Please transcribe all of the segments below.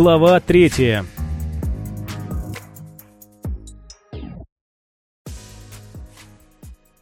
Глава третья.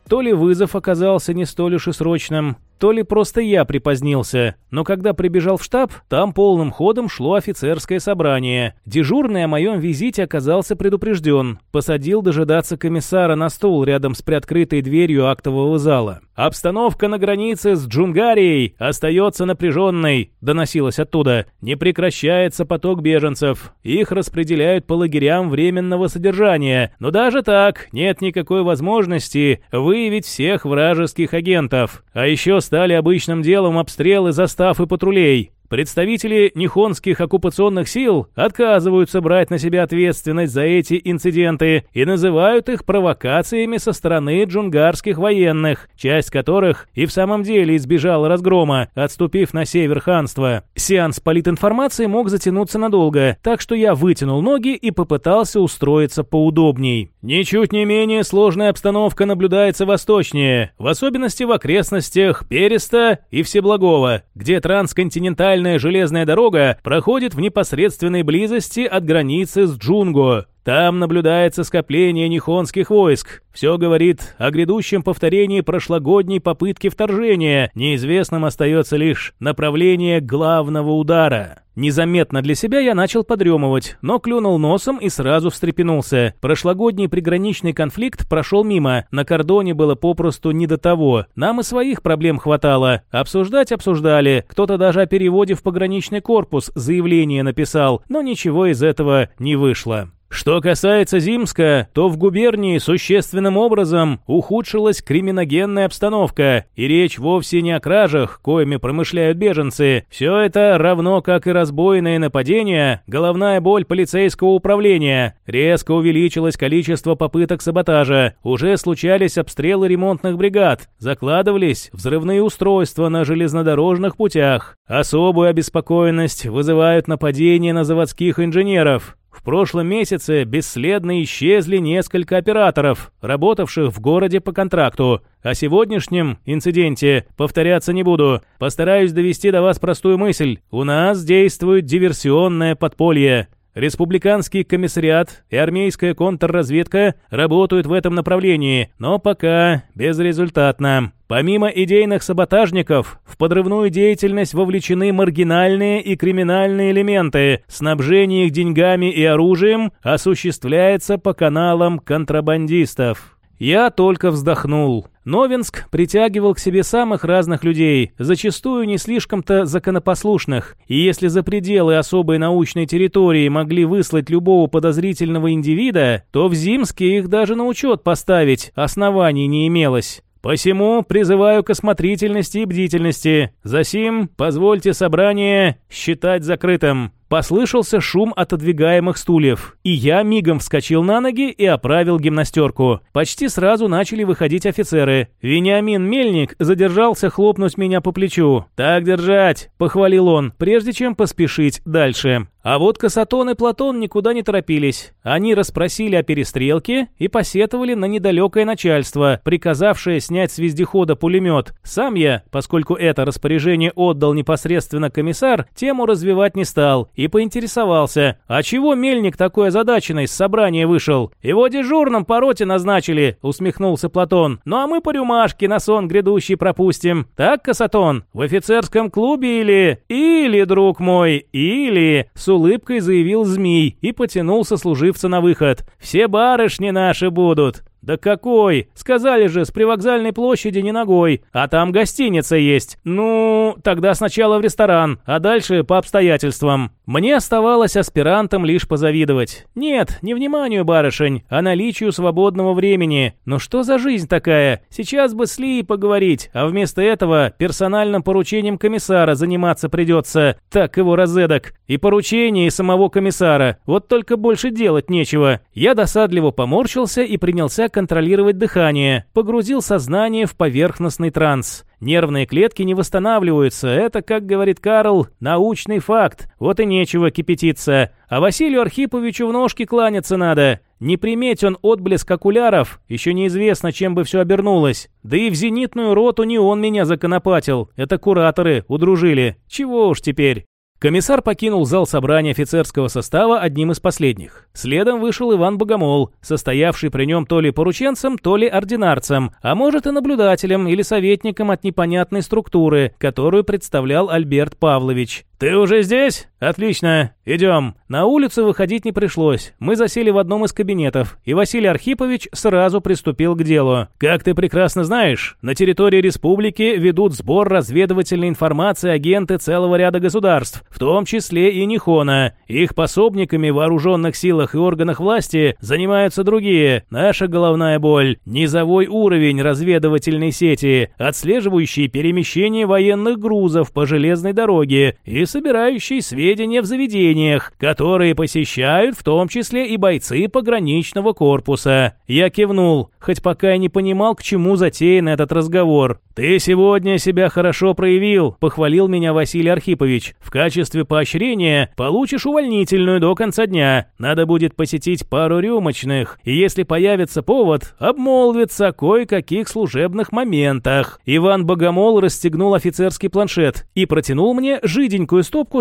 То ли вызов оказался не столь уж и срочным, то ли просто я припозднился, но когда прибежал в штаб, там полным ходом шло офицерское собрание. Дежурный о моем визите оказался предупрежден. Посадил дожидаться комиссара на стул рядом с приоткрытой дверью актового зала. «Обстановка на границе с Джунгарией остается напряженной», — доносилось оттуда. «Не прекращается поток беженцев. Их распределяют по лагерям временного содержания. Но даже так нет никакой возможности выявить всех вражеских агентов. А еще стали обычным делом обстрелы застав и патрулей. Представители нихонских оккупационных сил отказываются брать на себя ответственность за эти инциденты и называют их провокациями со стороны джунгарских военных, часть которых и в самом деле избежала разгрома, отступив на север ханства. Сеанс политинформации мог затянуться надолго, так что я вытянул ноги и попытался устроиться поудобней. Ничуть не менее сложная обстановка наблюдается восточнее, в особенности в окрестностях Переста и Всеблагого, где трансконтинентальный Центральная железная дорога проходит в непосредственной близости от границы с Джунго. Там наблюдается скопление нихонских войск. Все говорит о грядущем повторении прошлогодней попытки вторжения. Неизвестным остается лишь направление главного удара. Незаметно для себя я начал подремывать, но клюнул носом и сразу встрепенулся. Прошлогодний приграничный конфликт прошел мимо, на кордоне было попросту не до того. Нам и своих проблем хватало. Обсуждать обсуждали, кто-то даже о переводе в пограничный корпус заявление написал, но ничего из этого не вышло. Что касается Зимска, то в губернии существенным образом ухудшилась криминогенная обстановка, и речь вовсе не о кражах, коими промышляют беженцы. Все это равно как и разбойные нападения, головная боль полицейского управления. Резко увеличилось количество попыток саботажа, уже случались обстрелы ремонтных бригад, закладывались взрывные устройства на железнодорожных путях. Особую обеспокоенность вызывают нападения на заводских инженеров. В прошлом месяце бесследно исчезли несколько операторов, работавших в городе по контракту. О сегодняшнем инциденте повторяться не буду. Постараюсь довести до вас простую мысль. У нас действует диверсионное подполье. Республиканский комиссариат и армейская контрразведка работают в этом направлении, но пока безрезультатно. Помимо идейных саботажников, в подрывную деятельность вовлечены маргинальные и криминальные элементы. Снабжение их деньгами и оружием осуществляется по каналам контрабандистов. Я только вздохнул. Новинск притягивал к себе самых разных людей, зачастую не слишком-то законопослушных, и если за пределы особой научной территории могли выслать любого подозрительного индивида, то в Зимске их даже на учет поставить оснований не имелось. Посему призываю к осмотрительности и бдительности. Засим позвольте собрание считать закрытым. Послышался шум отодвигаемых стульев, и я мигом вскочил на ноги и оправил гимнастерку. Почти сразу начали выходить офицеры. Вениамин Мельник задержался хлопнуть меня по плечу. «Так держать!» – похвалил он, прежде чем поспешить дальше. А вот Касатон и Платон никуда не торопились. Они расспросили о перестрелке и посетовали на недалекое начальство, приказавшее снять с вездехода пулемет. Сам я, поскольку это распоряжение отдал непосредственно комиссар, тему развивать не стал и поинтересовался, а чего Мельник такой озадаченный с собрания вышел? Его дежурным по роте назначили, усмехнулся Платон. Ну а мы по рюмашке на сон грядущий пропустим. Так, Касатон, в офицерском клубе или... Или, друг мой, или... С улыбкой заявил Змей и потянул сослуживца на выход. Все барышни наши будут. «Да какой? Сказали же, с привокзальной площади не ногой. А там гостиница есть. Ну, тогда сначала в ресторан, а дальше по обстоятельствам». Мне оставалось аспирантам лишь позавидовать. Нет, не вниманию барышень, а наличию свободного времени. Но что за жизнь такая? Сейчас бы с Ли поговорить, а вместо этого персональным поручением комиссара заниматься придется. Так его розедок. И поручение, и самого комиссара. Вот только больше делать нечего. Я досадливо поморщился и принялся контролировать дыхание, погрузил сознание в поверхностный транс. Нервные клетки не восстанавливаются, это, как говорит Карл, научный факт. Вот и нечего кипятиться. А Василию Архиповичу в ножки кланяться надо. Не приметь он отблеск окуляров, еще неизвестно, чем бы все обернулось. Да и в зенитную роту не он меня законопатил, это кураторы удружили. Чего уж теперь. Комиссар покинул зал собрания офицерского состава одним из последних. Следом вышел Иван Богомол, состоявший при нем то ли порученцем, то ли ординарцем, а может и наблюдателем или советником от непонятной структуры, которую представлял Альберт Павлович. «Ты уже здесь? Отлично. Идем». На улицу выходить не пришлось. Мы засели в одном из кабинетов, и Василий Архипович сразу приступил к делу. «Как ты прекрасно знаешь, на территории республики ведут сбор разведывательной информации агенты целого ряда государств, в том числе и Нихона. Их пособниками в вооруженных силах и органах власти занимаются другие. Наша головная боль – низовой уровень разведывательной сети, отслеживающий перемещение военных грузов по железной дороге и собирающий сведения в заведениях, которые посещают в том числе и бойцы пограничного корпуса. Я кивнул, хоть пока и не понимал, к чему затеян этот разговор. «Ты сегодня себя хорошо проявил», – похвалил меня Василий Архипович. «В качестве поощрения получишь увольнительную до конца дня. Надо будет посетить пару рюмочных, и если появится повод, обмолвиться о кое-каких служебных моментах». Иван Богомол расстегнул офицерский планшет и протянул мне жиденькую стопку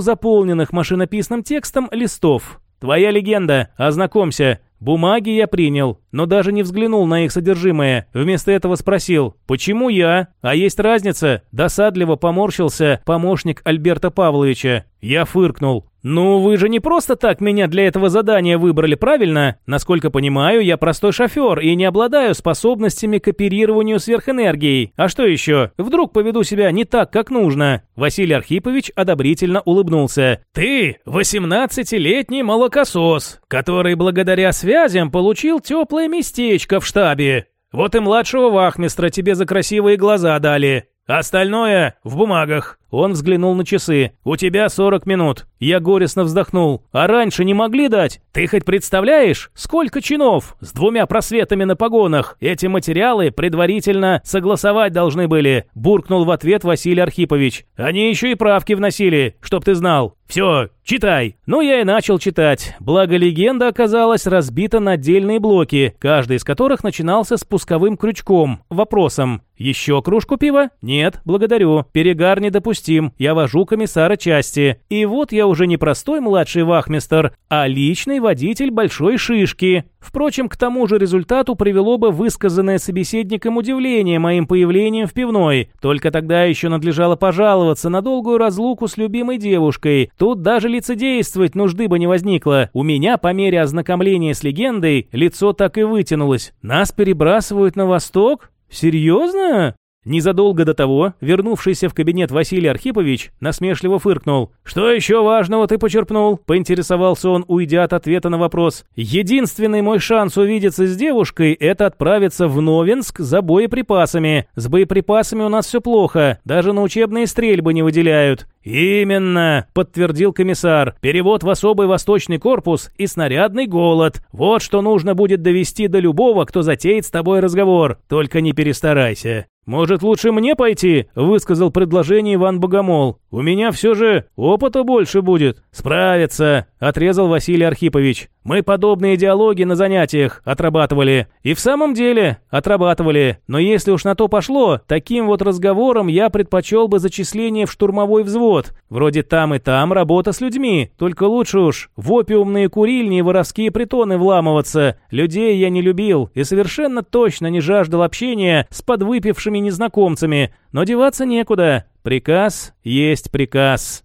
заполненных машинописным текстом листов. «Твоя легенда, ознакомься. Бумаги я принял, но даже не взглянул на их содержимое. Вместо этого спросил, почему я? А есть разница? Досадливо поморщился помощник Альберта Павловича. Я фыркнул. «Ну, вы же не просто так меня для этого задания выбрали, правильно? Насколько понимаю, я простой шофер и не обладаю способностями к оперированию сверхэнергией. А что еще? Вдруг поведу себя не так, как нужно?» Василий Архипович одобрительно улыбнулся. «Ты 18-летний молокосос, который благодаря связям получил теплое местечко в штабе. Вот и младшего вахмистра тебе за красивые глаза дали. Остальное в бумагах. Он взглянул на часы. «У тебя 40 минут». Я горестно вздохнул. «А раньше не могли дать? Ты хоть представляешь, сколько чинов с двумя просветами на погонах? Эти материалы предварительно согласовать должны были», буркнул в ответ Василий Архипович. «Они еще и правки вносили, чтоб ты знал. Все, читай». Ну, я и начал читать. Благо, легенда оказалась разбита на отдельные блоки, каждый из которых начинался с пусковым крючком, вопросом. «Еще кружку пива?» «Нет, благодарю. Перегар не допустим допустим, я вожу комиссара части. И вот я уже не простой младший вахмистер, а личный водитель большой шишки. Впрочем, к тому же результату привело бы высказанное собеседником удивление моим появлением в пивной. Только тогда еще надлежало пожаловаться на долгую разлуку с любимой девушкой. Тут даже лицедействовать нужды бы не возникло. У меня, по мере ознакомления с легендой, лицо так и вытянулось. Нас перебрасывают на восток? Серьезно? Незадолго до того, вернувшийся в кабинет Василий Архипович насмешливо фыркнул. «Что еще важного ты почерпнул?» – поинтересовался он, уйдя от ответа на вопрос. «Единственный мой шанс увидеться с девушкой – это отправиться в Новинск за боеприпасами. С боеприпасами у нас все плохо, даже на учебные стрельбы не выделяют». «Именно», – подтвердил комиссар. «Перевод в особый восточный корпус и снарядный голод. Вот что нужно будет довести до любого, кто затеет с тобой разговор. Только не перестарайся». «Может, лучше мне пойти?» – высказал предложение Иван Богомол. «У меня все же опыта больше будет». «Справится», – отрезал Василий Архипович. «Мы подобные диалоги на занятиях отрабатывали. И в самом деле отрабатывали. Но если уж на то пошло, таким вот разговором я предпочел бы зачисление в штурмовой взвод. Вроде там и там работа с людьми. Только лучше уж в опиумные курильни и воровские притоны вламываться. Людей я не любил и совершенно точно не жаждал общения с подвыпившими незнакомцами, но деваться некуда. Приказ есть приказ.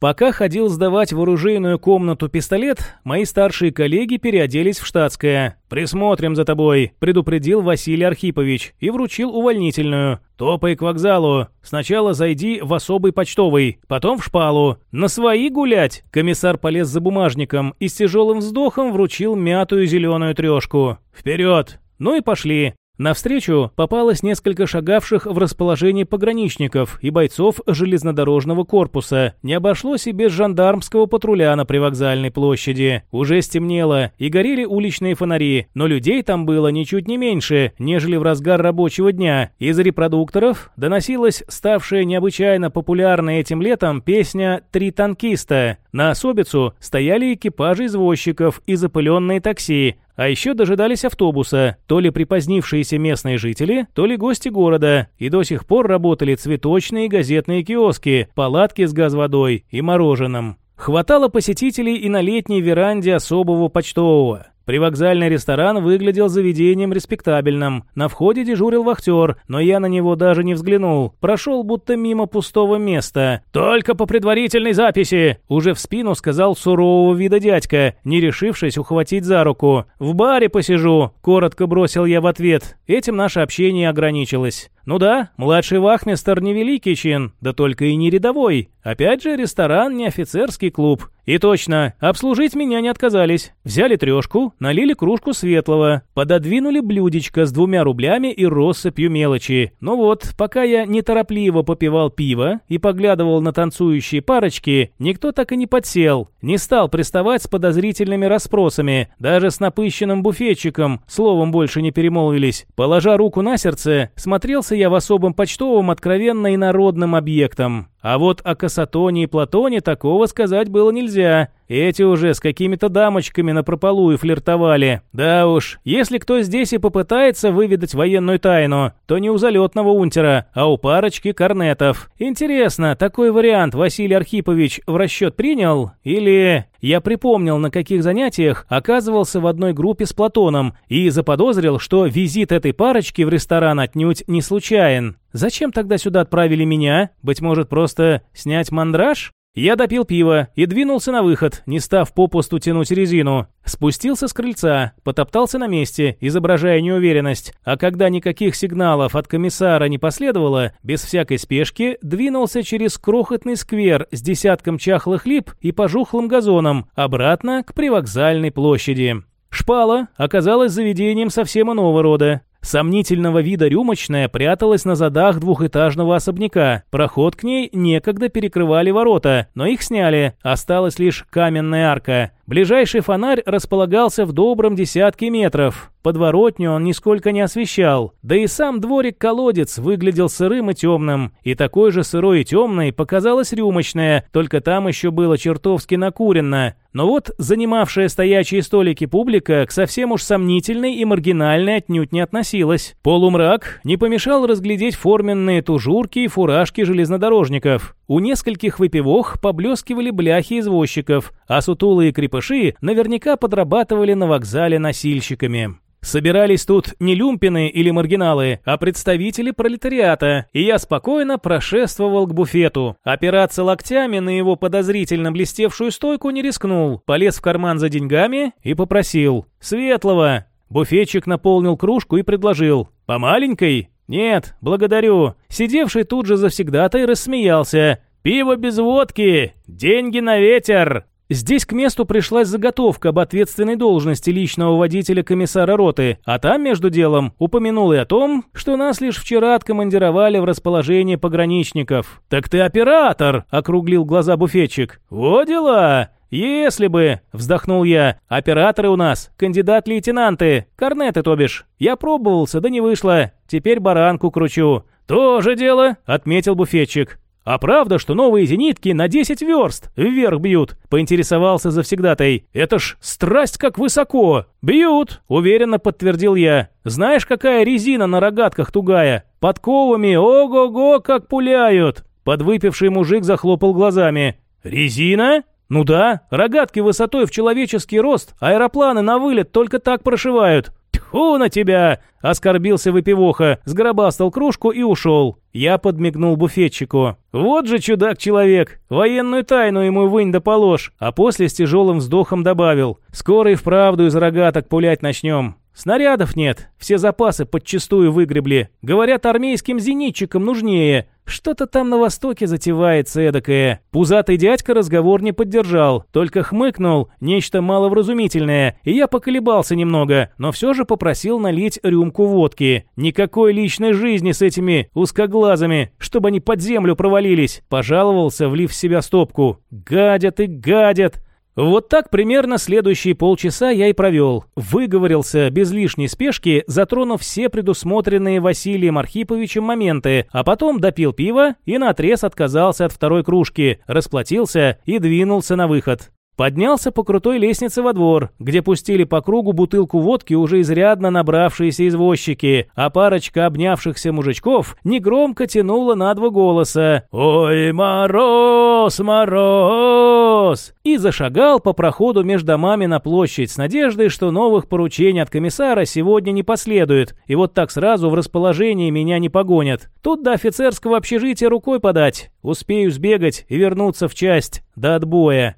Пока ходил сдавать в оружейную комнату пистолет, мои старшие коллеги переоделись в штатское. «Присмотрим за тобой», – предупредил Василий Архипович и вручил увольнительную. «Топай к вокзалу. Сначала зайди в особый почтовый, потом в шпалу. На свои гулять!» Комиссар полез за бумажником и с тяжелым вздохом вручил мятую зеленую трешку. «Вперед!» Ну и пошли. Навстречу попалось несколько шагавших в расположении пограничников и бойцов железнодорожного корпуса. Не обошлось и без жандармского патруля на привокзальной площади. Уже стемнело и горели уличные фонари, но людей там было ничуть не меньше, нежели в разгар рабочего дня. Из репродукторов доносилась ставшая необычайно популярной этим летом песня «Три танкиста». На особицу стояли экипажи извозчиков и запыленные такси, А еще дожидались автобуса, то ли припозднившиеся местные жители, то ли гости города, и до сих пор работали цветочные и газетные киоски, палатки с газ-водой и мороженым. Хватало посетителей и на летней веранде особого почтового. Привокзальный ресторан выглядел заведением респектабельным. На входе дежурил вахтер, но я на него даже не взглянул. Прошел будто мимо пустого места. «Только по предварительной записи!» Уже в спину сказал сурового вида дядька, не решившись ухватить за руку. «В баре посижу», — коротко бросил я в ответ. Этим наше общение ограничилось. Ну да, младший вахмистер не великий чин, да только и не рядовой. Опять же, ресторан не офицерский клуб. И точно, обслужить меня не отказались. Взяли трешку, налили кружку светлого, пододвинули блюдечко с двумя рублями и россыпью мелочи. Ну вот, пока я неторопливо попивал пиво и поглядывал на танцующие парочки, никто так и не подсел, не стал приставать с подозрительными расспросами, даже с напыщенным буфетчиком, словом больше не перемолвились. Положа руку на сердце, смотрелся я в особом почтовом откровенно инородным объектом. А вот о Касатоне и Платоне такого сказать было нельзя. Эти уже с какими-то дамочками на прополую флиртовали. Да уж, если кто здесь и попытается выведать военную тайну, то не у залетного унтера, а у парочки корнетов. Интересно, такой вариант Василий Архипович в расчет принял? Или... Я припомнил, на каких занятиях оказывался в одной группе с Платоном и заподозрил, что визит этой парочки в ресторан отнюдь не случайен. Зачем тогда сюда отправили меня? Быть может, просто снять мандраж? Я допил пиво и двинулся на выход, не став попусту тянуть резину. Спустился с крыльца, потоптался на месте, изображая неуверенность, а когда никаких сигналов от комиссара не последовало, без всякой спешки двинулся через крохотный сквер с десятком чахлых лип и пожухлым газоном обратно к привокзальной площади. Шпала оказалась заведением совсем иного рода. Сомнительного вида рюмочная пряталась на задах двухэтажного особняка. Проход к ней некогда перекрывали ворота, но их сняли. Осталась лишь каменная арка. Ближайший фонарь располагался в добром десятке метров. Подворотню он нисколько не освещал, да и сам дворик-колодец выглядел сырым и темным. И такой же сырой и темной показалась рюмочная, только там еще было чертовски накурено. Но вот занимавшая стоячие столики публика к совсем уж сомнительной и маргинальной отнюдь не относилась. Полумрак не помешал разглядеть форменные тужурки и фуражки железнодорожников. У нескольких выпивох поблескивали бляхи извозчиков, а сутулые крепыши наверняка подрабатывали на вокзале носильщиками. Собирались тут не люмпины или маргиналы, а представители пролетариата, и я спокойно прошествовал к буфету. Опираться локтями на его подозрительно блестевшую стойку не рискнул, полез в карман за деньгами и попросил. «Светлого!» Буфетчик наполнил кружку и предложил. «По маленькой?» «Нет, благодарю». Сидевший тут же завсегдатай рассмеялся. «Пиво без водки! Деньги на ветер!» Здесь к месту пришлась заготовка об ответственной должности личного водителя комиссара роты, а там, между делом, упомянул и о том, что нас лишь вчера откомандировали в расположение пограничников. «Так ты оператор!» — округлил глаза буфетчик. «Во дела! «Если бы», — вздохнул я, — «операторы у нас, кандидат-лейтенанты, корнеты, то бишь. Я пробовался, да не вышло. Теперь баранку кручу». «То же дело», — отметил буфетчик. «А правда, что новые зенитки на 10 верст вверх бьют?» — поинтересовался завсегдатай. «Это ж страсть как высоко!» «Бьют!» — уверенно подтвердил я. «Знаешь, какая резина на рогатках тугая? Подковами ого-го как пуляют!» Подвыпивший мужик захлопал глазами. «Резина?» «Ну да, рогатки высотой в человеческий рост, аэропланы на вылет только так прошивают». «Тьфу на тебя!» — оскорбился выпивоха, сгробастал кружку и ушел. Я подмигнул буфетчику. «Вот же чудак-человек! Военную тайну ему вынь да положь!» А после с тяжелым вздохом добавил. «Скоро и вправду из рогаток пулять начнем. Снарядов нет, все запасы подчистую выгребли. Говорят, армейским зенитчикам нужнее. Что-то там на востоке затевается эдакое. Пузатый дядька разговор не поддержал, только хмыкнул, нечто маловразумительное, и я поколебался немного, но все же попросил налить рюмку водки. Никакой личной жизни с этими узкоглазами, чтобы они под землю провалились. Пожаловался, влив в себя стопку. Гадят и гадят. Вот так примерно следующие полчаса я и провел. Выговорился без лишней спешки, затронув все предусмотренные Василием Архиповичем моменты, а потом допил пиво и наотрез отказался от второй кружки, расплатился и двинулся на выход. Поднялся по крутой лестнице во двор, где пустили по кругу бутылку водки уже изрядно набравшиеся извозчики, а парочка обнявшихся мужичков негромко тянула на два голоса «Ой, мороз, мороз!» и зашагал по проходу между домами на площадь с надеждой, что новых поручений от комиссара сегодня не последует, и вот так сразу в расположении меня не погонят. Тут до офицерского общежития рукой подать, успею сбегать и вернуться в часть до отбоя.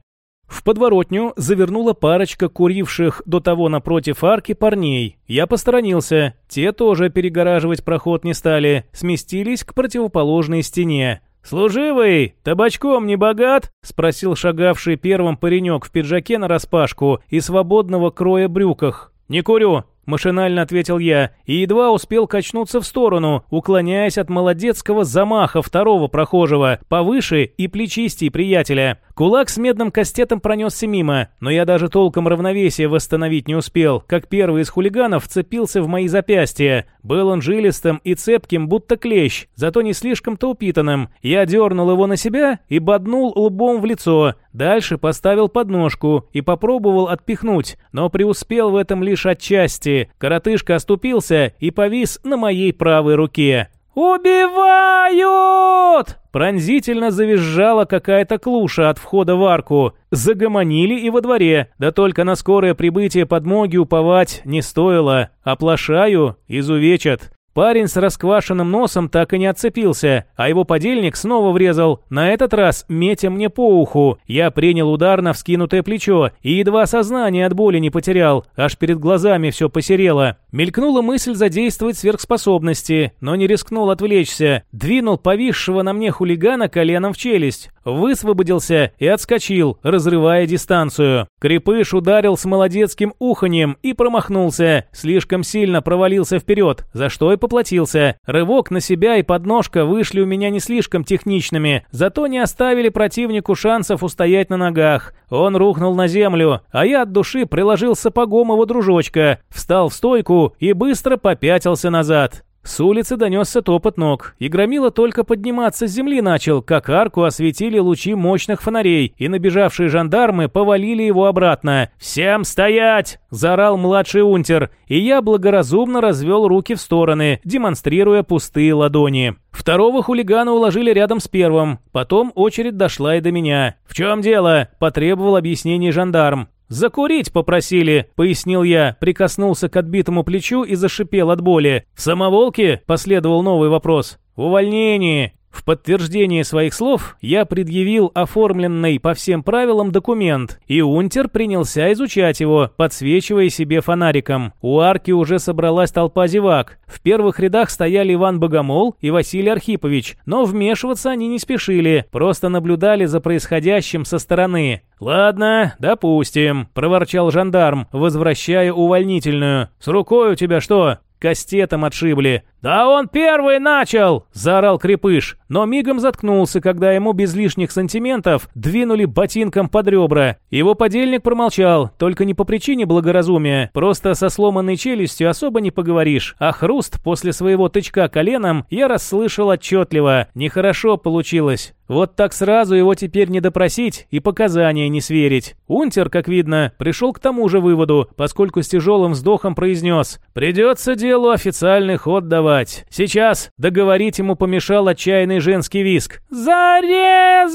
В подворотню завернула парочка куривших до того напротив арки парней. Я посторонился. Те тоже перегораживать проход не стали, сместились к противоположной стене. «Служивый, табачком не богат?» — спросил шагавший первым паренек в пиджаке нараспашку и свободного кроя брюках. «Не курю», Машинально ответил я и едва успел качнуться в сторону, уклоняясь от молодецкого замаха второго прохожего, повыше и плечистей приятеля. Кулак с медным кастетом пронесся мимо, но я даже толком равновесие восстановить не успел, как первый из хулиганов вцепился в мои запястья. Был он жилистым и цепким, будто клещ, зато не слишком-то упитанным. Я дернул его на себя и боднул лбом в лицо. Дальше поставил подножку и попробовал отпихнуть, но преуспел в этом лишь отчасти. Коротышка оступился и повис на моей правой руке. «Убивают!» Пронзительно завизжала какая-то клуша от входа в арку. Загомонили и во дворе, да только на скорое прибытие подмоги уповать не стоило. Оплошаю, изувечат. Парень с расквашенным носом так и не отцепился, а его подельник снова врезал, на этот раз метя мне по уху. Я принял удар на вскинутое плечо и едва сознание от боли не потерял, аж перед глазами все посерело. Мелькнула мысль задействовать сверхспособности, но не рискнул отвлечься. Двинул повисшего на мне хулигана коленом в челюсть, высвободился и отскочил, разрывая дистанцию. Крепыш ударил с молодецким уханьем и промахнулся, слишком сильно провалился вперед, за что и поплатился. Рывок на себя и подножка вышли у меня не слишком техничными, зато не оставили противнику шансов устоять на ногах. Он рухнул на землю, а я от души приложил сапогом его дружочка, встал в стойку и быстро попятился назад. С улицы донесся топот ног, и Громила только подниматься с земли начал, как арку осветили лучи мощных фонарей, и набежавшие жандармы повалили его обратно. «Всем стоять!» – заорал младший унтер, и я благоразумно развел руки в стороны, демонстрируя пустые ладони. Второго хулигана уложили рядом с первым, потом очередь дошла и до меня. «В чем дело?» – потребовал объяснений жандарм. «Закурить попросили», — пояснил я, прикоснулся к отбитому плечу и зашипел от боли. «В самоволке?» — последовал новый вопрос. «В увольнении». В подтверждение своих слов я предъявил оформленный по всем правилам документ, и Унтер принялся изучать его, подсвечивая себе фонариком. У арки уже собралась толпа зевак. В первых рядах стояли Иван Богомол и Василий Архипович, но вмешиваться они не спешили, просто наблюдали за происходящим со стороны. «Ладно, допустим», – проворчал жандарм, возвращая увольнительную. «С рукой у тебя что?» Кастетом отшибли. «Да он первый начал!» – заорал Крепыш, но мигом заткнулся, когда ему без лишних сантиментов двинули ботинком под ребра. Его подельник промолчал, только не по причине благоразумия, просто со сломанной челюстью особо не поговоришь, а хруст после своего тычка коленом я расслышал отчетливо. Нехорошо получилось. Вот так сразу его теперь не допросить и показания не сверить. Унтер, как видно, пришел к тому же выводу, поскольку с тяжелым вздохом произнес «Придется делу официальный ход давать. Сейчас договорить ему помешал отчаянный женский виск. «Зарезали!»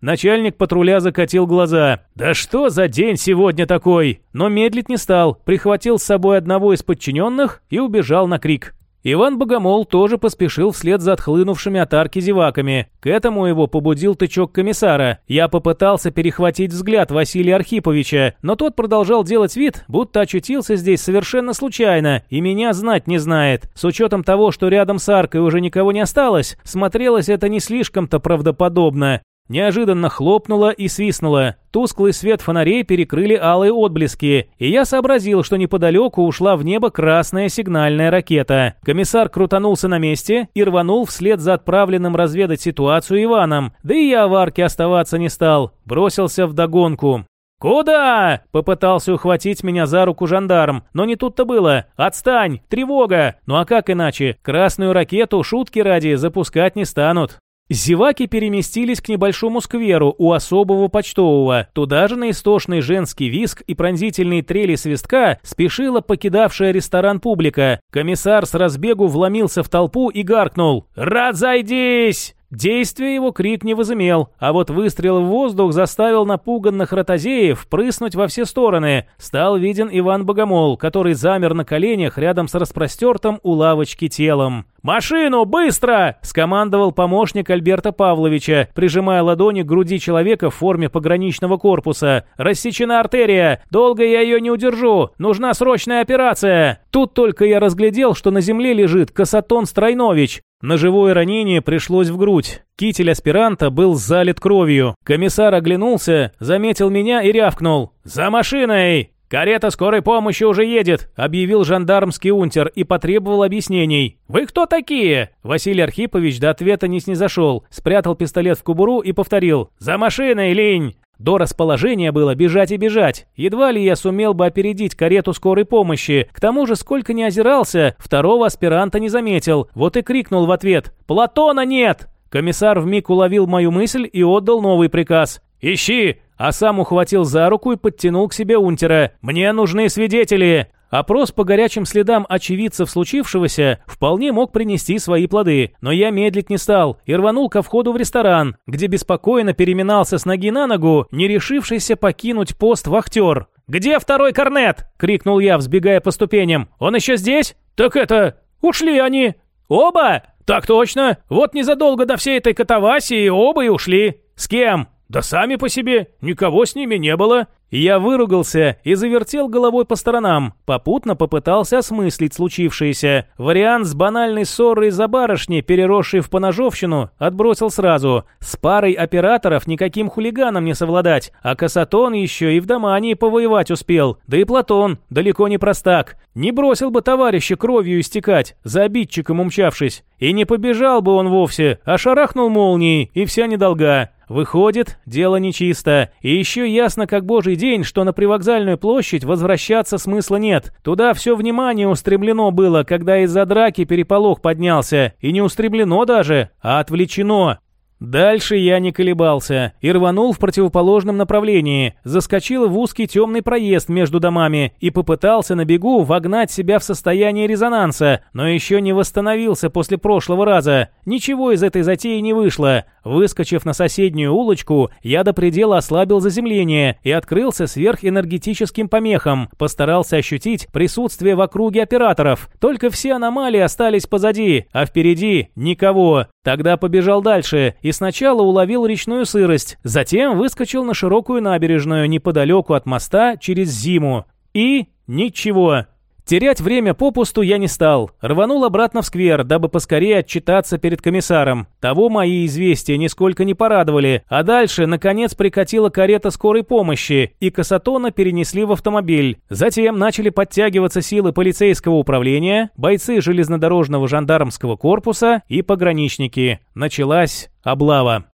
Начальник патруля закатил глаза. «Да что за день сегодня такой?» Но медлить не стал, прихватил с собой одного из подчиненных и убежал на крик. Иван Богомол тоже поспешил вслед за отхлынувшими от арки зеваками. К этому его побудил тычок комиссара. Я попытался перехватить взгляд Василия Архиповича, но тот продолжал делать вид, будто очутился здесь совершенно случайно и меня знать не знает. С учетом того, что рядом с аркой уже никого не осталось, смотрелось это не слишком-то правдоподобно. Неожиданно хлопнуло и свистнуло. Тусклый свет фонарей перекрыли алые отблески, и я сообразил, что неподалеку ушла в небо красная сигнальная ракета. Комиссар крутанулся на месте и рванул вслед за отправленным разведать ситуацию Иваном, да и я в арке оставаться не стал, бросился в догонку. «Куда?» – попытался ухватить меня за руку жандарм, но не тут-то было. «Отстань! Тревога!» Ну а как иначе? Красную ракету шутки ради запускать не станут. Зеваки переместились к небольшому скверу у особого почтового. Туда же на истошный женский виск и пронзительные трели свистка спешила покидавшая ресторан публика. Комиссар с разбегу вломился в толпу и гаркнул «Разойдись!» Действие его крик не возымел, а вот выстрел в воздух заставил напуганных ротозеев прыснуть во все стороны. Стал виден Иван Богомол, который замер на коленях рядом с распростертым у лавочки телом. «Машину, быстро!» – скомандовал помощник Альберта Павловича, прижимая ладони к груди человека в форме пограничного корпуса. «Рассечена артерия! Долго я ее не удержу! Нужна срочная операция!» Тут только я разглядел, что на земле лежит Касатон Стройнович. Ножевое ранение пришлось в грудь. Китель аспиранта был залит кровью. Комиссар оглянулся, заметил меня и рявкнул. «За машиной!» «Карета скорой помощи уже едет», — объявил жандармский унтер и потребовал объяснений. «Вы кто такие?» Василий Архипович до ответа не снизошел, спрятал пистолет в кобуру и повторил. «За машиной, линь!» До расположения было бежать и бежать. Едва ли я сумел бы опередить карету скорой помощи. К тому же, сколько ни озирался, второго аспиранта не заметил. Вот и крикнул в ответ «Платона нет!» Комиссар вмиг уловил мою мысль и отдал новый приказ. «Ищи!» А сам ухватил за руку и подтянул к себе унтера. «Мне нужны свидетели!» Опрос по горячим следам очевидцев случившегося вполне мог принести свои плоды, но я медлить не стал и рванул ко входу в ресторан, где беспокойно переминался с ноги на ногу, не решившийся покинуть пост вахтер. «Где второй корнет?» — крикнул я, взбегая по ступеням. «Он еще здесь?» «Так это... ушли они!» «Оба?» «Так точно! Вот незадолго до всей этой катавасии оба и ушли!» «С кем?» «Да сами по себе, никого с ними не было. Я выругался и завертел головой по сторонам, попутно попытался осмыслить случившееся. Вариант с банальной ссорой из-за барышни, переросшей в поножовщину, отбросил сразу. С парой операторов никаким хулиганом не совладать, а Касатон еще и в Домании повоевать успел. Да и Платон, далеко не простак. Не бросил бы товарища кровью истекать, за обидчиком умчавшись. И не побежал бы он вовсе, а шарахнул молнией, и вся недолга. Выходит, дело нечисто. И еще ясно как божий день, что на привокзальную площадь возвращаться смысла нет. Туда все внимание устремлено было, когда из-за драки переполох поднялся. И не устремлено даже, а отвлечено. Дальше я не колебался и рванул в противоположном направлении, заскочил в узкий темный проезд между домами и попытался на бегу вогнать себя в состояние резонанса, но еще не восстановился после прошлого раза. Ничего из этой затеи не вышло. Выскочив на соседнюю улочку, я до предела ослабил заземление и открылся сверхэнергетическим помехом, постарался ощутить присутствие в округе операторов. Только все аномалии остались позади, а впереди никого. Тогда побежал дальше и сначала уловил речную сырость, затем выскочил на широкую набережную неподалеку от моста через зиму. И ничего. Терять время попусту я не стал. Рванул обратно в сквер, дабы поскорее отчитаться перед комиссаром. Того мои известия нисколько не порадовали. А дальше, наконец, прикатила карета скорой помощи, и Касатона перенесли в автомобиль. Затем начали подтягиваться силы полицейского управления, бойцы железнодорожного жандармского корпуса и пограничники. Началась облава.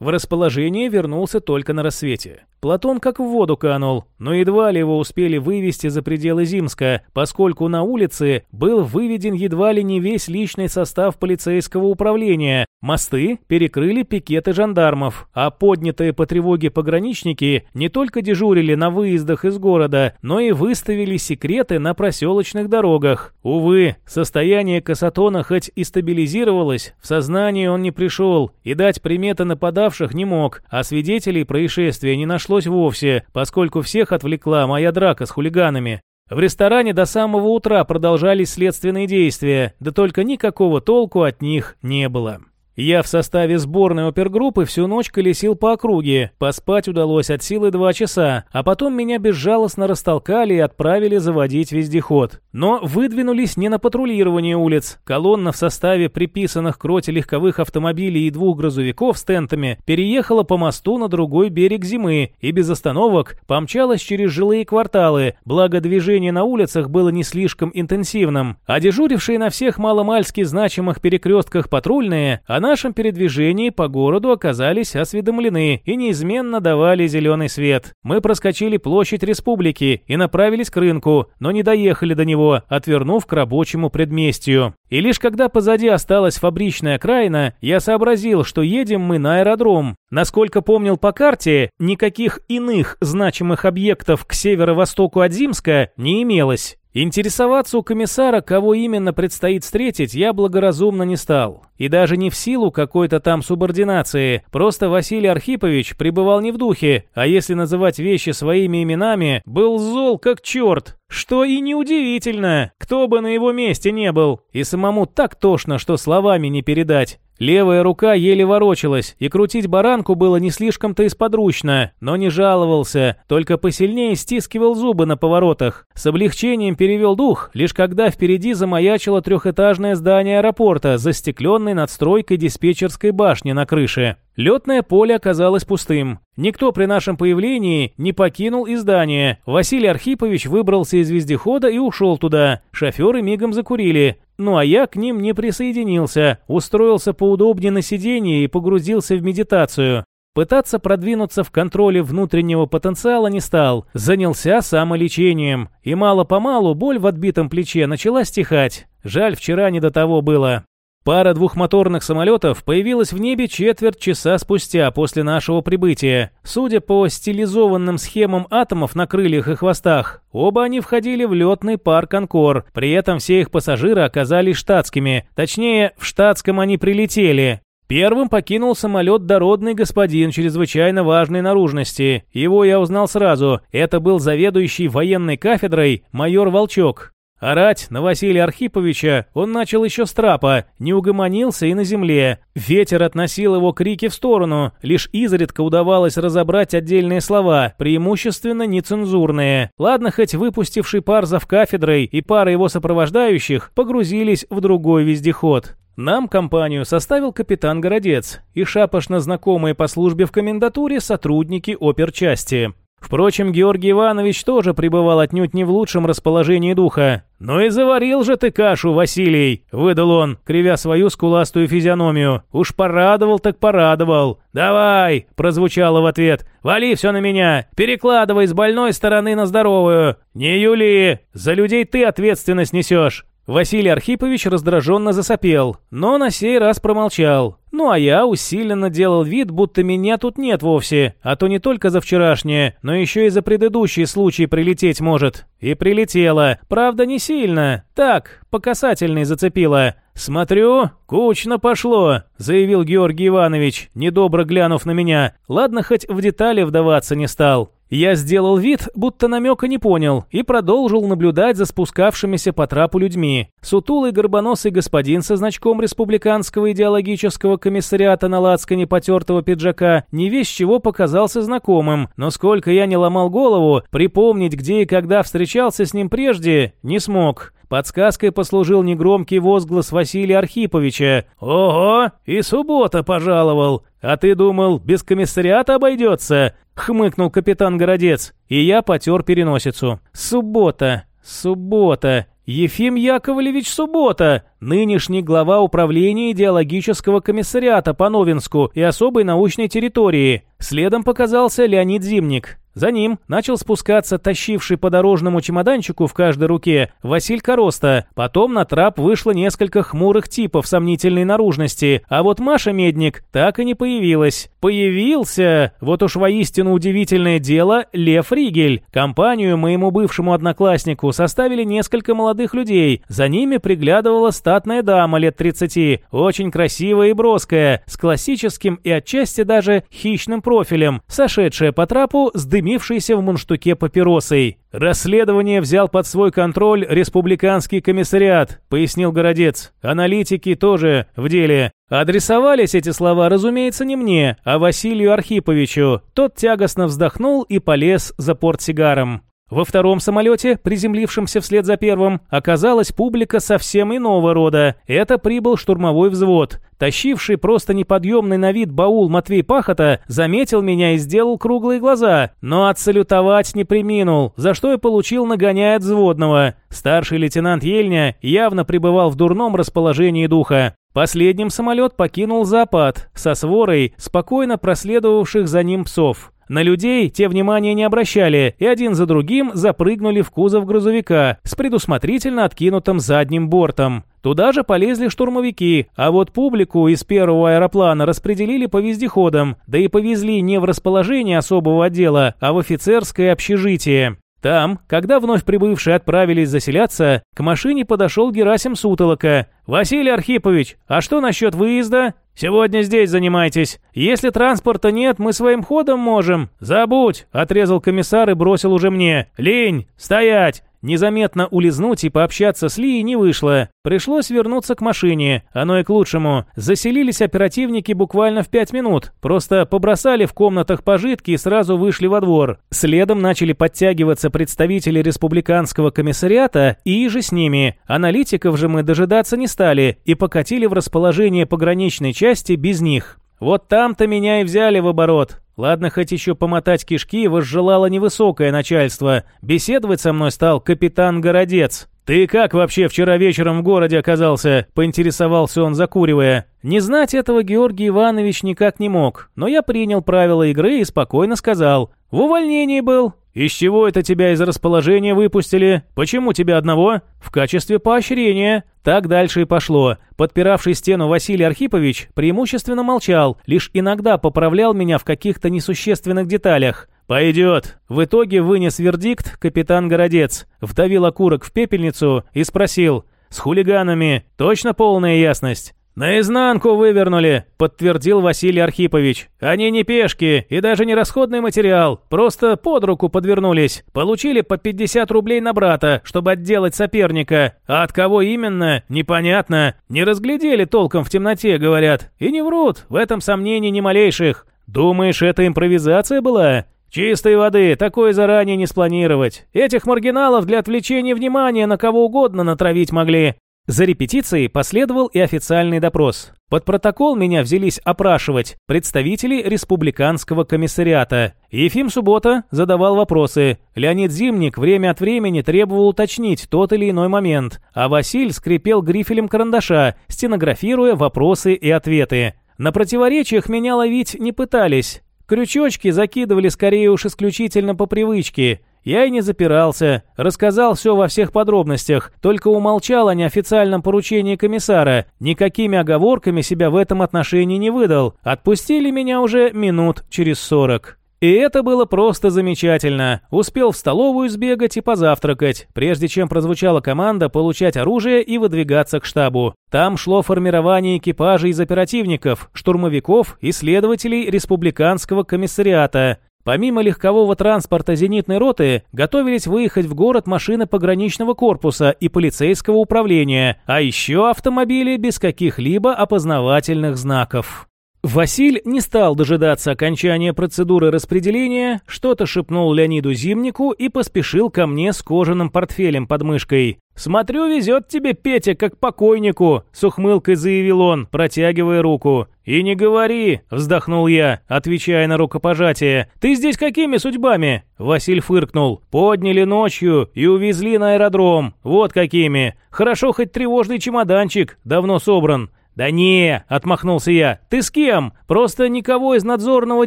В расположение вернулся только на рассвете. Платон как в воду канул, но едва ли его успели вывести за пределы Зимска, поскольку на улице был выведен едва ли не весь личный состав полицейского управления. Мосты перекрыли пикеты жандармов, а поднятые по тревоге пограничники не только дежурили на выездах из города, но и выставили секреты на проселочных дорогах. Увы, состояние Касатона хоть и стабилизировалось, в сознание он не пришел и дать приметы нападавших не мог, а свидетелей происшествия не нашлось пришлось вовсе, поскольку всех отвлекла моя драка с хулиганами. В ресторане до самого утра продолжались следственные действия, да только никакого толку от них не было. Я в составе сборной опергруппы всю ночь колесил по округе. Поспать удалось от силы два часа, а потом меня безжалостно растолкали и отправили заводить вездеход. Но выдвинулись не на патрулирование улиц. Колонна в составе приписанных к роте легковых автомобилей и двух грузовиков с тентами переехала по мосту на другой берег зимы и без остановок помчалась через жилые кварталы, благо движение на улицах было не слишком интенсивным. А дежурившие на всех маломальски значимых перекрестках патрульные, а нашем передвижении по городу оказались осведомлены и неизменно давали зеленый свет. Мы проскочили площадь республики и направились к рынку, но не доехали до него, отвернув к рабочему предместью. И лишь когда позади осталась фабричная окраина, я сообразил, что едем мы на аэродром. Насколько помнил по карте, никаких иных значимых объектов к северо-востоку от Зимска не имелось. Интересоваться у комиссара, кого именно предстоит встретить, я благоразумно не стал. И даже не в силу какой-то там субординации, просто Василий Архипович пребывал не в духе, а если называть вещи своими именами, был зол как черт. Что и неудивительно, кто бы на его месте не был. И самому так тошно, что словами не передать. Левая рука еле ворочалась, и крутить баранку было не слишком-то исподручно, но не жаловался, только посильнее стискивал зубы на поворотах. С облегчением перевел дух, лишь когда впереди замаячило трехэтажное здание аэропорта, застекленной надстройкой диспетчерской башни на крыше. Летное поле оказалось пустым. Никто при нашем появлении не покинул издание. Василий Архипович выбрался из вездехода и ушел туда. Шоферы мигом закурили. Ну а я к ним не присоединился, устроился поудобнее на сиденье и погрузился в медитацию. Пытаться продвинуться в контроле внутреннего потенциала не стал, занялся самолечением. И мало-помалу боль в отбитом плече начала стихать. Жаль, вчера не до того было. Пара двухмоторных самолетов появилась в небе четверть часа спустя после нашего прибытия. Судя по стилизованным схемам атомов на крыльях и хвостах, оба они входили в летный парк «Анкор», при этом все их пассажиры оказались штатскими. Точнее, в штатском они прилетели. Первым покинул самолет дородный господин чрезвычайно важной наружности. Его я узнал сразу. Это был заведующий военной кафедрой майор Волчок. Орать на Василия Архиповича он начал еще с трапа, не угомонился и на земле. Ветер относил его крики в сторону, лишь изредка удавалось разобрать отдельные слова, преимущественно нецензурные. Ладно, хоть выпустивший пар зав кафедрой и пара его сопровождающих погрузились в другой вездеход. Нам компанию составил капитан Городец и шапошно знакомые по службе в комендатуре сотрудники оперчасти. Впрочем, Георгий Иванович тоже пребывал отнюдь не в лучшем расположении духа. «Ну и заварил же ты кашу, Василий!» — выдал он, кривя свою скуластую физиономию. «Уж порадовал так порадовал!» «Давай!» — прозвучало в ответ. «Вали все на меня! Перекладывай с больной стороны на здоровую! Не юли! За людей ты ответственность несешь!» Василий Архипович раздраженно засопел, но на сей раз промолчал. Ну а я усиленно делал вид, будто меня тут нет вовсе, а то не только за вчерашнее, но еще и за предыдущий случай прилететь может. И прилетело, правда не сильно, так, по касательной зацепило. «Смотрю, кучно пошло», — заявил Георгий Иванович, недобро глянув на меня. Ладно, хоть в детали вдаваться не стал. Я сделал вид, будто намека не понял, и продолжил наблюдать за спускавшимися по трапу людьми. Сутулый горбоносый господин со значком Республиканского идеологического комиссариата на лацкане потертого пиджака не весь чего показался знакомым, но сколько я не ломал голову, припомнить, где и когда встречался с ним прежде, не смог. Подсказкой послужил негромкий возглас Василия Архиповича. «Ого, и суббота пожаловал! А ты думал, без комиссариата обойдется?» — хмыкнул капитан Городец. И я потер переносицу. «Суббота, суббота. Ефим Яковлевич Суббота, нынешний глава управления идеологического комиссариата по Новинску и особой научной территории. Следом показался Леонид Зимник. За ним начал спускаться тащивший по дорожному чемоданчику в каждой руке Василь Короста. Потом на трап вышло несколько хмурых типов сомнительной наружности, а вот Маша Медник так и не появилась. Появился, вот уж воистину удивительное дело, Лев Ригель. Компанию моему бывшему однокласснику составили несколько молодых людей. За ними приглядывала статная дама лет 30, очень красивая и броская, с классическим и отчасти даже хищным профилем, сошедшая по трапу с дым дымившейся в мундштуке папиросой. «Расследование взял под свой контроль республиканский комиссариат», — пояснил Городец. «Аналитики тоже в деле. Адресовались эти слова, разумеется, не мне, а Василию Архиповичу. Тот тягостно вздохнул и полез за портсигаром. Во втором самолете, приземлившемся вслед за первым, оказалась публика совсем иного рода. Это прибыл штурмовой взвод. Тащивший просто неподъемный на вид баул Матвей Пахота заметил меня и сделал круглые глаза, но отсалютовать не приминул, за что и получил нагоняя от взводного. Старший лейтенант Ельня явно пребывал в дурном расположении духа. Последним самолет покинул запад со сворой спокойно проследовавших за ним псов. На людей те внимания не обращали и один за другим запрыгнули в кузов грузовика с предусмотрительно откинутым задним бортом. Туда же полезли штурмовики, а вот публику из первого аэроплана распределили по вездеходам, да и повезли не в расположение особого отдела, а в офицерское общежитие. Там, когда вновь прибывшие отправились заселяться, к машине подошел Герасим Сутолока. «Василий Архипович, а что насчет выезда?» «Сегодня здесь занимайтесь. Если транспорта нет, мы своим ходом можем». «Забудь», — отрезал комиссар и бросил уже мне. «Лень! Стоять! Незаметно улизнуть и пообщаться с Ли не вышло. Пришлось вернуться к машине. Оно и к лучшему. Заселились оперативники буквально в пять минут. Просто побросали в комнатах пожитки и сразу вышли во двор. Следом начали подтягиваться представители республиканского комиссариата и же с ними. Аналитиков же мы дожидаться не стали и покатили в расположение пограничной части без них. Вот там-то меня и взяли в оборот. Ладно, хоть еще помотать кишки возжелало невысокое начальство. Беседовать со мной стал капитан Городец. «Ты как вообще вчера вечером в городе оказался?» – поинтересовался он, закуривая. Не знать этого Георгий Иванович никак не мог, но я принял правила игры и спокойно сказал. «В увольнении был. «Из чего это тебя из расположения выпустили? Почему тебя одного?» «В качестве поощрения». Так дальше и пошло. Подпиравший стену Василий Архипович преимущественно молчал, лишь иногда поправлял меня в каких-то несущественных деталях. «Пойдет». В итоге вынес вердикт капитан Городец, вдавил окурок в пепельницу и спросил, «С хулиганами точно полная ясность?» «Наизнанку вывернули», — подтвердил Василий Архипович. «Они не пешки и даже не расходный материал, просто под руку подвернулись. Получили по 50 рублей на брата, чтобы отделать соперника. А от кого именно, непонятно. Не разглядели толком в темноте, говорят. И не врут, в этом сомнений ни малейших. Думаешь, это импровизация была?» «Чистой воды, такое заранее не спланировать. Этих маргиналов для отвлечения внимания на кого угодно натравить могли. За репетицией последовал и официальный допрос. Под протокол меня взялись опрашивать представители республиканского комиссариата. Ефим Суббота задавал вопросы. Леонид Зимник время от времени требовал уточнить тот или иной момент, а Василь скрипел грифелем карандаша, стенографируя вопросы и ответы. На противоречиях меня ловить не пытались. Крючочки закидывали скорее уж исключительно по привычке – я и не запирался, рассказал все во всех подробностях, только умолчал о неофициальном поручении комиссара, никакими оговорками себя в этом отношении не выдал. Отпустили меня уже минут через сорок. И это было просто замечательно. Успел в столовую сбегать и позавтракать, прежде чем прозвучала команда получать оружие и выдвигаться к штабу. Там шло формирование экипажа из оперативников, штурмовиков и следователей республиканского комиссариата. Помимо легкового транспорта зенитной роты, готовились выехать в город машины пограничного корпуса и полицейского управления, а еще автомобили без каких-либо опознавательных знаков. Василь не стал дожидаться окончания процедуры распределения, что-то шепнул Леониду Зимнику и поспешил ко мне с кожаным портфелем под мышкой. «Смотрю, везет тебе, Петя, как покойнику», — с ухмылкой заявил он, протягивая руку. «И не говори», — вздохнул я, отвечая на рукопожатие. «Ты здесь какими судьбами?» Василь фыркнул. «Подняли ночью и увезли на аэродром. Вот какими. Хорошо, хоть тревожный чемоданчик, давно собран. «Да не!» – отмахнулся я. «Ты с кем? Просто никого из надзорного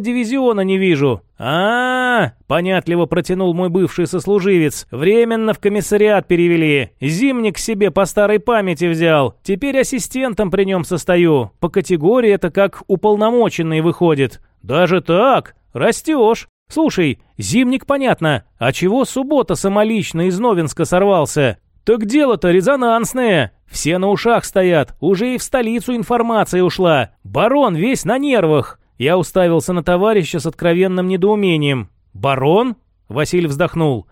дивизиона не вижу». А, -а, -а понятливо протянул мой бывший сослуживец. «Временно в комиссариат перевели. Зимник себе по старой памяти взял. Теперь ассистентом при нем состою. По категории это как уполномоченный выходит. Даже так? Растешь». «Слушай, зимник понятно, а чего суббота самолично из Новинска сорвался? Так дело-то резонансное. Все на ушах стоят, уже и в столицу информация ушла. Барон весь на нервах. Я уставился на товарища с откровенным недоумением. «Барон?» — Василий вздохнул.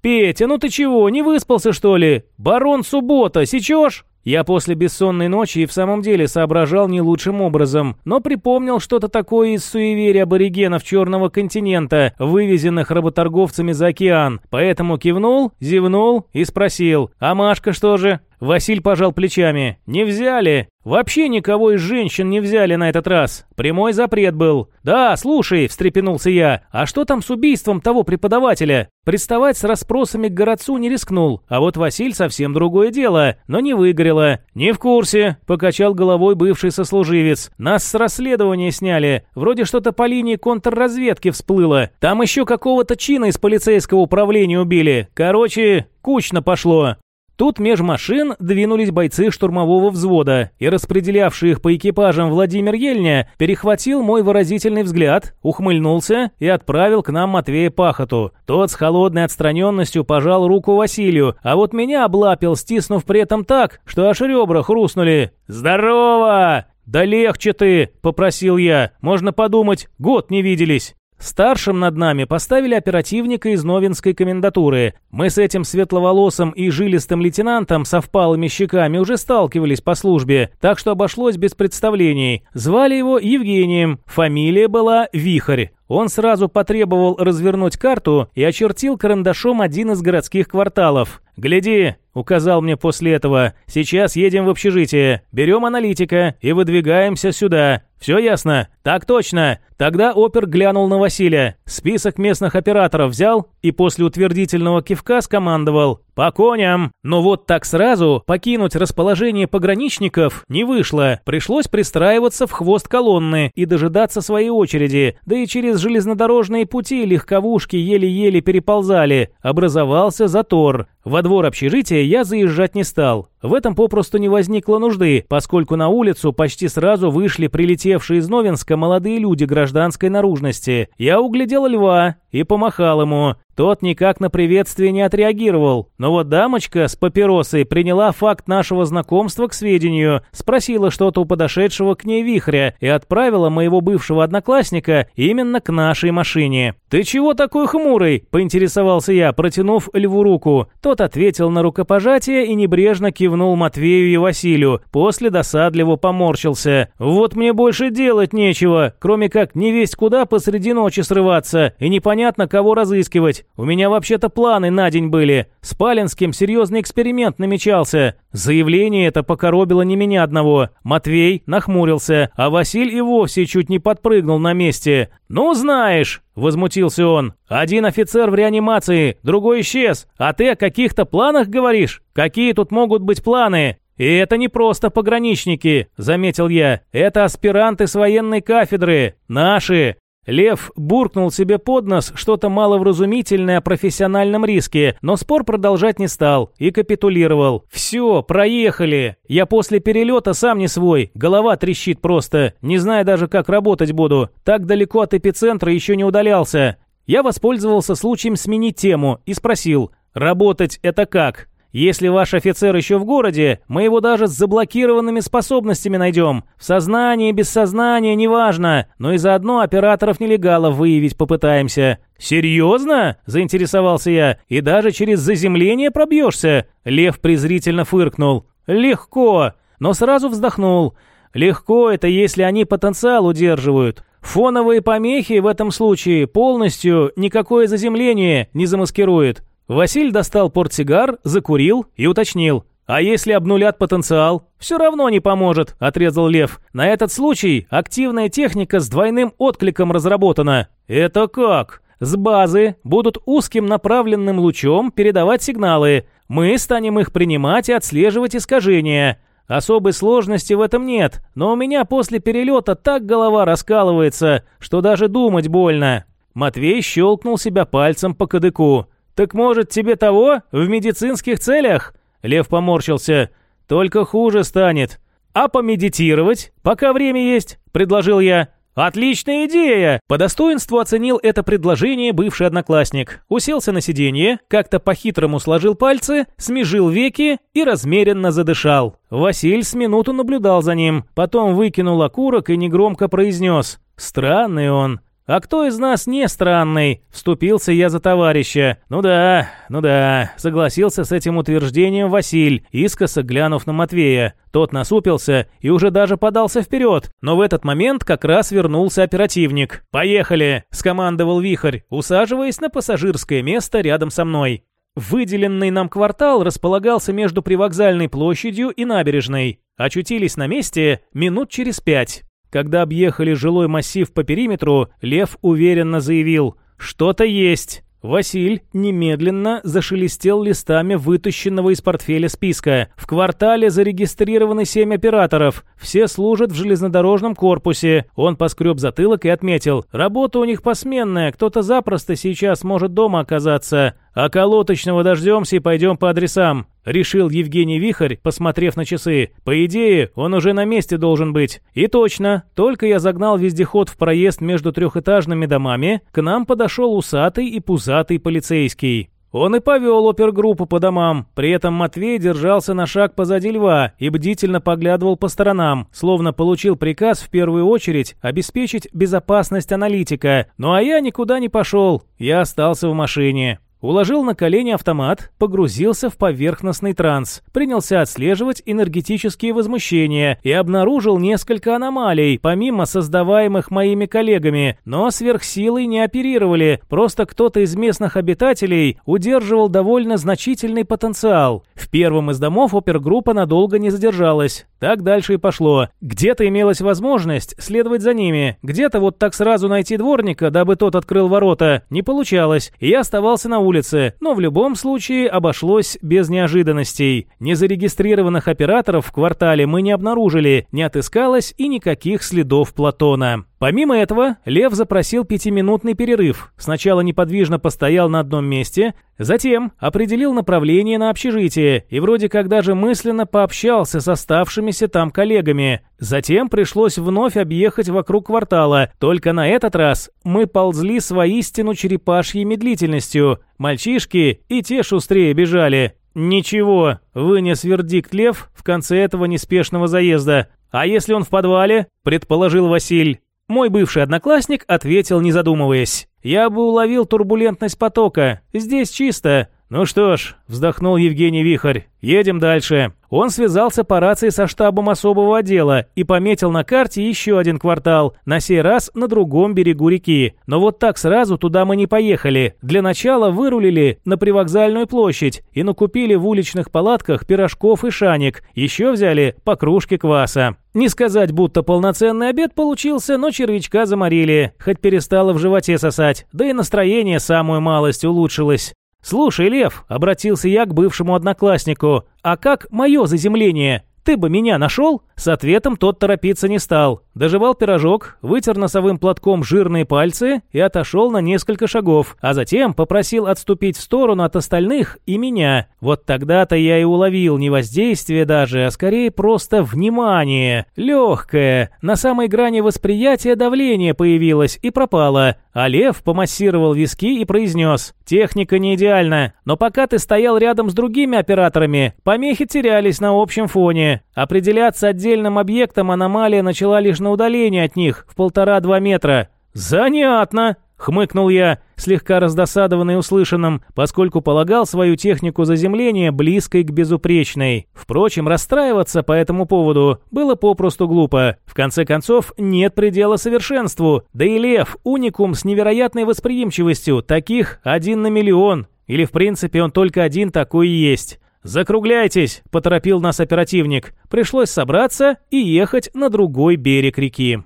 «Петя, ну ты чего, не выспался, что ли? Барон Суббота, сечешь?» Я после бессонной ночи и в самом деле соображал не лучшим образом, но припомнил что-то такое из суеверия аборигенов Черного континента, вывезенных работорговцами за океан, поэтому кивнул, зевнул и спросил, «А Машка что же?» Василь пожал плечами. «Не взяли. Вообще никого из женщин не взяли на этот раз. Прямой запрет был. Да, слушай, встрепенулся я, а что там с убийством того преподавателя? Приставать с расспросами к городцу не рискнул, а вот Василь совсем другое дело, но не выгорело. Не в курсе, покачал головой бывший сослуживец. Нас с расследования сняли. Вроде что-то по линии контрразведки всплыло. Там еще какого-то чина из полицейского управления убили. Короче, кучно пошло. Тут меж машин двинулись бойцы штурмового взвода, и распределявший их по экипажам Владимир Ельня перехватил мой выразительный взгляд, ухмыльнулся и отправил к нам Матвея Пахоту. Тот с холодной отстраненностью пожал руку Василию, а вот меня облапил, стиснув при этом так, что аж ребра хрустнули. «Здорово!» «Да легче ты!» – попросил я. «Можно подумать, год не виделись». Старшим над нами поставили оперативника из Новинской комендатуры. Мы с этим светловолосым и жилистым лейтенантом со впалыми щеками уже сталкивались по службе, так что обошлось без представлений. Звали его Евгением, фамилия была Вихарь. Он сразу потребовал развернуть карту и очертил карандашом один из городских кварталов. «Гляди», — указал мне после этого, — «сейчас едем в общежитие, берем аналитика и выдвигаемся сюда. Все ясно?» «Так точно». Тогда опер глянул на Василия. Список местных операторов взял и после утвердительного кивка скомандовал «По коням!». Но вот так сразу покинуть расположение пограничников не вышло. Пришлось пристраиваться в хвост колонны и дожидаться своей очереди. Да и через железнодорожные пути легковушки еле-еле переползали. Образовался затор. Во двор общежития я заезжать не стал. В этом попросту не возникло нужды, поскольку на улицу почти сразу вышли прилетевшие из Новинска молодые люди гражданской наружности. Я углядел льва и помахал ему. Тот никак на приветствие не отреагировал. Но вот дамочка с папиросой приняла факт нашего знакомства к сведению, спросила что-то у подошедшего к ней вихря и отправила моего бывшего одноклассника именно к нашей машине. «Ты чего такой хмурый?» – поинтересовался я, протянув льву руку. Тот ответил на рукопожатие и небрежно кивнул Матвею и Василию. После досадливо поморщился. «Вот мне больше делать нечего, кроме как не весть куда посреди ночи срываться и непонятно кого разыскивать. У меня вообще-то планы на день были. С Палинским серьезный эксперимент намечался. Заявление это покоробило не меня одного. Матвей нахмурился, а Василь и вовсе чуть не подпрыгнул на месте. «Ну, знаешь!» – возмутился он. «Один офицер в реанимации, другой исчез. А ты о каких-то планах говоришь? Какие тут могут быть планы? «И это не просто пограничники», — заметил я. «Это аспиранты с военной кафедры. Наши. Лев буркнул себе под нос что-то маловразумительное о профессиональном риске, но спор продолжать не стал и капитулировал. «Все, проехали. Я после перелета сам не свой, голова трещит просто, не знаю даже, как работать буду. Так далеко от эпицентра еще не удалялся». Я воспользовался случаем сменить тему и спросил, «Работать это как?» Если ваш офицер еще в городе, мы его даже с заблокированными способностями найдем. В сознании, без сознания, неважно. Но и заодно операторов-нелегалов выявить попытаемся». «Серьезно?» – заинтересовался я. «И даже через заземление пробьешься?» Лев презрительно фыркнул. «Легко!» Но сразу вздохнул. «Легко это, если они потенциал удерживают. Фоновые помехи в этом случае полностью никакое заземление не замаскирует. Василь достал портсигар, закурил и уточнил. «А если обнулят потенциал?» «Все равно не поможет», — отрезал Лев. «На этот случай активная техника с двойным откликом разработана». «Это как?» «С базы будут узким направленным лучом передавать сигналы. Мы станем их принимать и отслеживать искажения». Особой сложности в этом нет, но у меня после перелета так голова раскалывается, что даже думать больно. Матвей щелкнул себя пальцем по кадыку. «Так может тебе того? В медицинских целях?» Лев поморщился. «Только хуже станет». «А помедитировать? Пока время есть», — предложил я. «Отличная идея!» По достоинству оценил это предложение бывший одноклассник. Уселся на сиденье, как-то по-хитрому сложил пальцы, смежил веки и размеренно задышал. Василь с минуту наблюдал за ним, потом выкинул окурок и негромко произнес «Странный он». «А кто из нас не странный?» – вступился я за товарища. «Ну да, ну да», – согласился с этим утверждением Василь, искоса глянув на Матвея. Тот насупился и уже даже подался вперед, но в этот момент как раз вернулся оперативник. «Поехали!» – скомандовал Вихрь, усаживаясь на пассажирское место рядом со мной. Выделенный нам квартал располагался между привокзальной площадью и набережной. Очутились на месте минут через пять. Когда объехали жилой массив по периметру, Лев уверенно заявил «Что-то есть». Василь немедленно зашелестел листами вытащенного из портфеля списка. В квартале зарегистрированы семь операторов. Все служат в железнодорожном корпусе. Он поскреб затылок и отметил. Работа у них посменная. Кто-то запросто сейчас может дома оказаться. А колоточного дождемся и пойдем по адресам. Решил Евгений Вихарь, посмотрев на часы. По идее, он уже на месте должен быть. И точно, только я загнал вездеход в проезд между трехэтажными домами, к нам подошел усатый и пузатый полицейский. Он и повел опергруппу по домам, при этом Матвей держался на шаг позади льва и бдительно поглядывал по сторонам, словно получил приказ в первую очередь обеспечить безопасность аналитика. Ну а я никуда не пошел, я остался в машине. Уложил на колени автомат, погрузился в поверхностный транс, принялся отслеживать энергетические возмущения и обнаружил несколько аномалий, помимо создаваемых моими коллегами, но сверхсилой не оперировали, просто кто-то из местных обитателей удерживал довольно значительный потенциал. В первом из домов опергруппа надолго не задержалась. Так дальше и пошло. Где-то имелась возможность следовать за ними, где-то вот так сразу найти дворника, дабы тот открыл ворота, не получалось, и я оставался на улице улице, но в любом случае обошлось без неожиданностей. Незарегистрированных операторов в квартале мы не обнаружили, не отыскалось и никаких следов Платона. Помимо этого, Лев запросил пятиминутный перерыв. Сначала неподвижно постоял на одном месте, затем определил направление на общежитие и вроде как даже мысленно пообщался с оставшимися там коллегами. Затем пришлось вновь объехать вокруг квартала, только на этот раз мы ползли с воистину черепашьей медлительностью. Мальчишки и те шустрее бежали. «Ничего», — вынес вердикт Лев в конце этого неспешного заезда. «А если он в подвале?» — предположил Василь. Мой бывший одноклассник ответил, не задумываясь. «Я бы уловил турбулентность потока. Здесь чисто. «Ну что ж», — вздохнул Евгений Вихарь, — «едем дальше». Он связался по рации со штабом особого отдела и пометил на карте еще один квартал, на сей раз на другом берегу реки. Но вот так сразу туда мы не поехали. Для начала вырулили на привокзальную площадь и накупили в уличных палатках пирожков и шаник. Еще взяли по кружке кваса. Не сказать, будто полноценный обед получился, но червячка заморили, хоть перестало в животе сосать, да и настроение самую малость улучшилось. «Слушай, Лев», — обратился я к бывшему однокласснику, «а как мое заземление? Ты бы меня нашел?» С ответом тот торопиться не стал. Доживал пирожок, вытер носовым платком жирные пальцы и отошел на несколько шагов, а затем попросил отступить в сторону от остальных и меня. Вот тогда-то я и уловил не воздействие даже, а скорее просто внимание. Легкое. На самой грани восприятия давление появилось и пропало. А Лев помассировал виски и произнес. «Техника не идеальна, но пока ты стоял рядом с другими операторами, помехи терялись на общем фоне. Определяться отдельным объектом аномалия начала лишь на удалении от них, в полтора-два метра. «Занятно!» — хмыкнул я, слегка раздосадованный услышанным, поскольку полагал свою технику заземления близкой к безупречной. Впрочем, расстраиваться по этому поводу было попросту глупо. В конце концов, нет предела совершенству. Да и лев — уникум с невероятной восприимчивостью, таких один на миллион. Или, в принципе, он только один такой и есть. «Закругляйтесь!» – поторопил нас оперативник. Пришлось собраться и ехать на другой берег реки.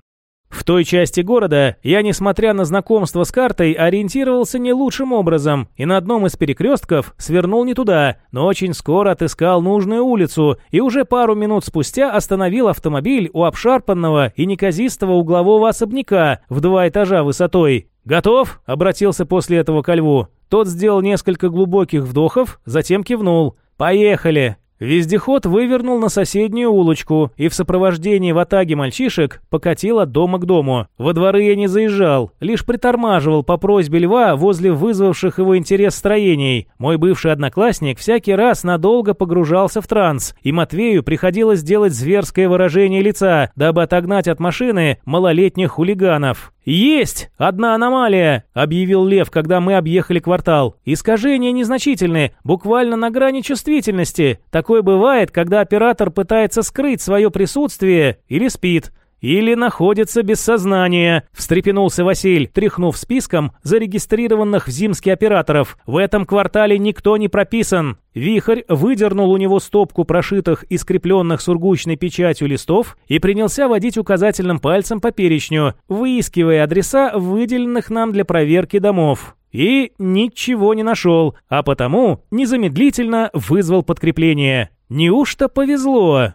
В той части города я, несмотря на знакомство с картой, ориентировался не лучшим образом и на одном из перекрестков свернул не туда, но очень скоро отыскал нужную улицу и уже пару минут спустя остановил автомобиль у обшарпанного и неказистого углового особняка в два этажа высотой. «Готов?» – обратился после этого ко льву. Тот сделал несколько глубоких вдохов, затем кивнул. «Поехали!» Вездеход вывернул на соседнюю улочку и в сопровождении ватаги мальчишек покатил от дома к дому. Во дворы я не заезжал, лишь притормаживал по просьбе льва возле вызвавших его интерес строений. Мой бывший одноклассник всякий раз надолго погружался в транс, и Матвею приходилось делать зверское выражение лица, дабы отогнать от машины малолетних хулиганов. «Есть! Одна аномалия!» – объявил Лев, когда мы объехали квартал. «Искажения незначительны, буквально на грани чувствительности. Такое бывает, когда оператор пытается скрыть свое присутствие или спит. Или находится без сознания», — встрепенулся Василь, тряхнув списком зарегистрированных в Зимске операторов. «В этом квартале никто не прописан». Вихрь выдернул у него стопку прошитых и скрепленных сургучной печатью листов и принялся водить указательным пальцем по перечню, выискивая адреса выделенных нам для проверки домов. И ничего не нашел, а потому незамедлительно вызвал подкрепление. Неужто повезло?